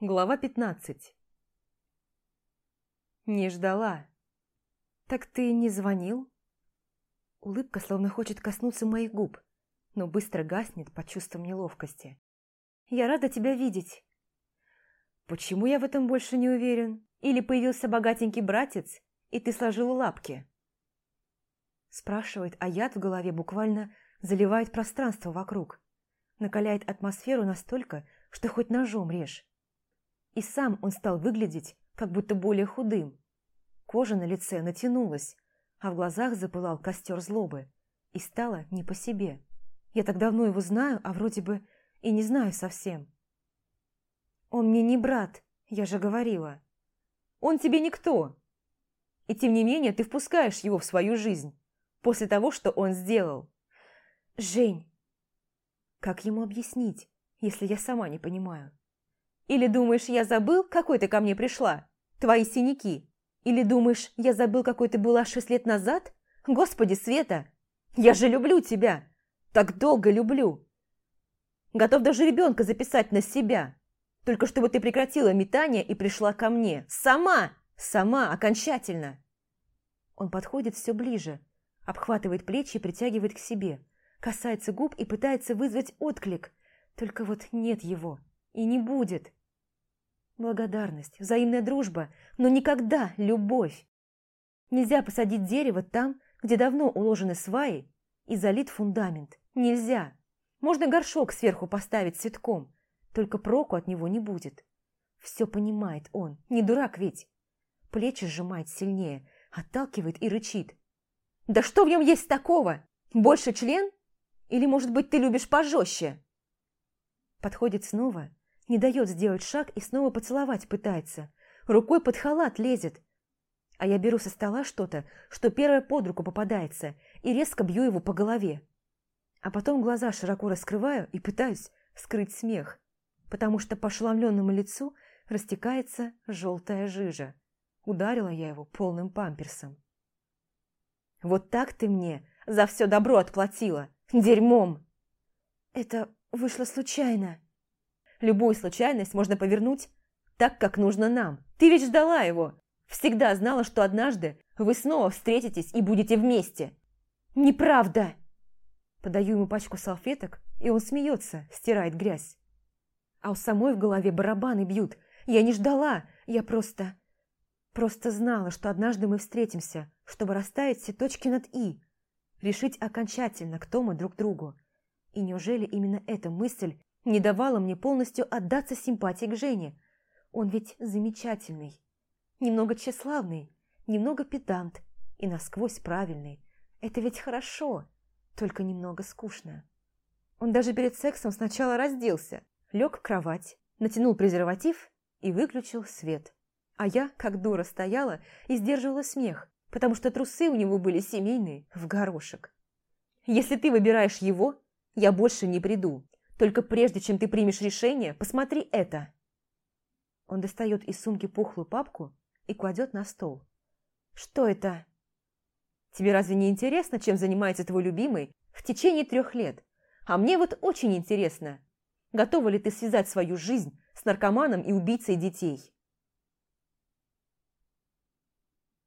Глава 15 Не ждала. «Так ты не звонил?» Улыбка словно хочет коснуться моих губ, но быстро гаснет под чувством неловкости. «Я рада тебя видеть». «Почему я в этом больше не уверен? Или появился богатенький братец, и ты сложила лапки?» Спрашивает, а яд в голове буквально заливает пространство вокруг. Накаляет атмосферу настолько, что хоть ножом режь. И сам он стал выглядеть, как будто более худым. Кожа на лице натянулась, а в глазах запылал костер злобы. И стало не по себе. Я так давно его знаю, а вроде бы и не знаю совсем. Он мне не брат, я же говорила. Он тебе никто. И тем не менее ты впускаешь его в свою жизнь, после того, что он сделал. Жень, как ему объяснить, если я сама не понимаю? Или думаешь, я забыл, какой ты ко мне пришла? Твои синяки? Или думаешь, я забыл, какой ты была шесть лет назад? Господи, Света, я же люблю тебя. Так долго люблю. Готов даже ребенка записать на себя. Только чтобы ты прекратила метание и пришла ко мне. Сама! Сама, окончательно. Он подходит все ближе, обхватывает плечи и притягивает к себе. Касается губ и пытается вызвать отклик. Только вот нет его. И не будет. Благодарность, взаимная дружба, но никогда любовь. Нельзя посадить дерево там, где давно уложены сваи и залит фундамент. Нельзя. Можно горшок сверху поставить цветком, только проку от него не будет. Все понимает он, не дурак ведь. Плечи сжимает сильнее, отталкивает и рычит. «Да что в нем есть такого? Больше член? Или, может быть, ты любишь пожестче?» Подходит снова не дает сделать шаг и снова поцеловать пытается. Рукой под халат лезет. А я беру со стола что-то, что первое под руку попадается, и резко бью его по голове. А потом глаза широко раскрываю и пытаюсь скрыть смех, потому что по ошеломленному лицу растекается желтая жижа. Ударила я его полным памперсом. «Вот так ты мне за все добро отплатила! Дерьмом!» «Это вышло случайно», Любую случайность можно повернуть так, как нужно нам. Ты ведь ждала его. Всегда знала, что однажды вы снова встретитесь и будете вместе. Неправда. Подаю ему пачку салфеток, и он смеется, стирает грязь. А у самой в голове барабаны бьют. Я не ждала, я просто... Просто знала, что однажды мы встретимся, чтобы расставить все точки над «и», решить окончательно, кто мы друг другу. И неужели именно эта мысль не давала мне полностью отдаться симпатии к Жене. Он ведь замечательный. Немного тщеславный, немного педант и насквозь правильный. Это ведь хорошо, только немного скучно. Он даже перед сексом сначала разделся, лег в кровать, натянул презерватив и выключил свет. А я, как дура, стояла и сдерживала смех, потому что трусы у него были семейные, в горошек. Если ты выбираешь его, я больше не приду. Только прежде, чем ты примешь решение, посмотри это». Он достает из сумки пухлую папку и кладет на стол. «Что это?» «Тебе разве не интересно, чем занимается твой любимый в течение трех лет? А мне вот очень интересно, готова ли ты связать свою жизнь с наркоманом и убийцей детей?»